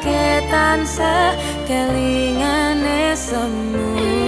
ketan sekelingane semu.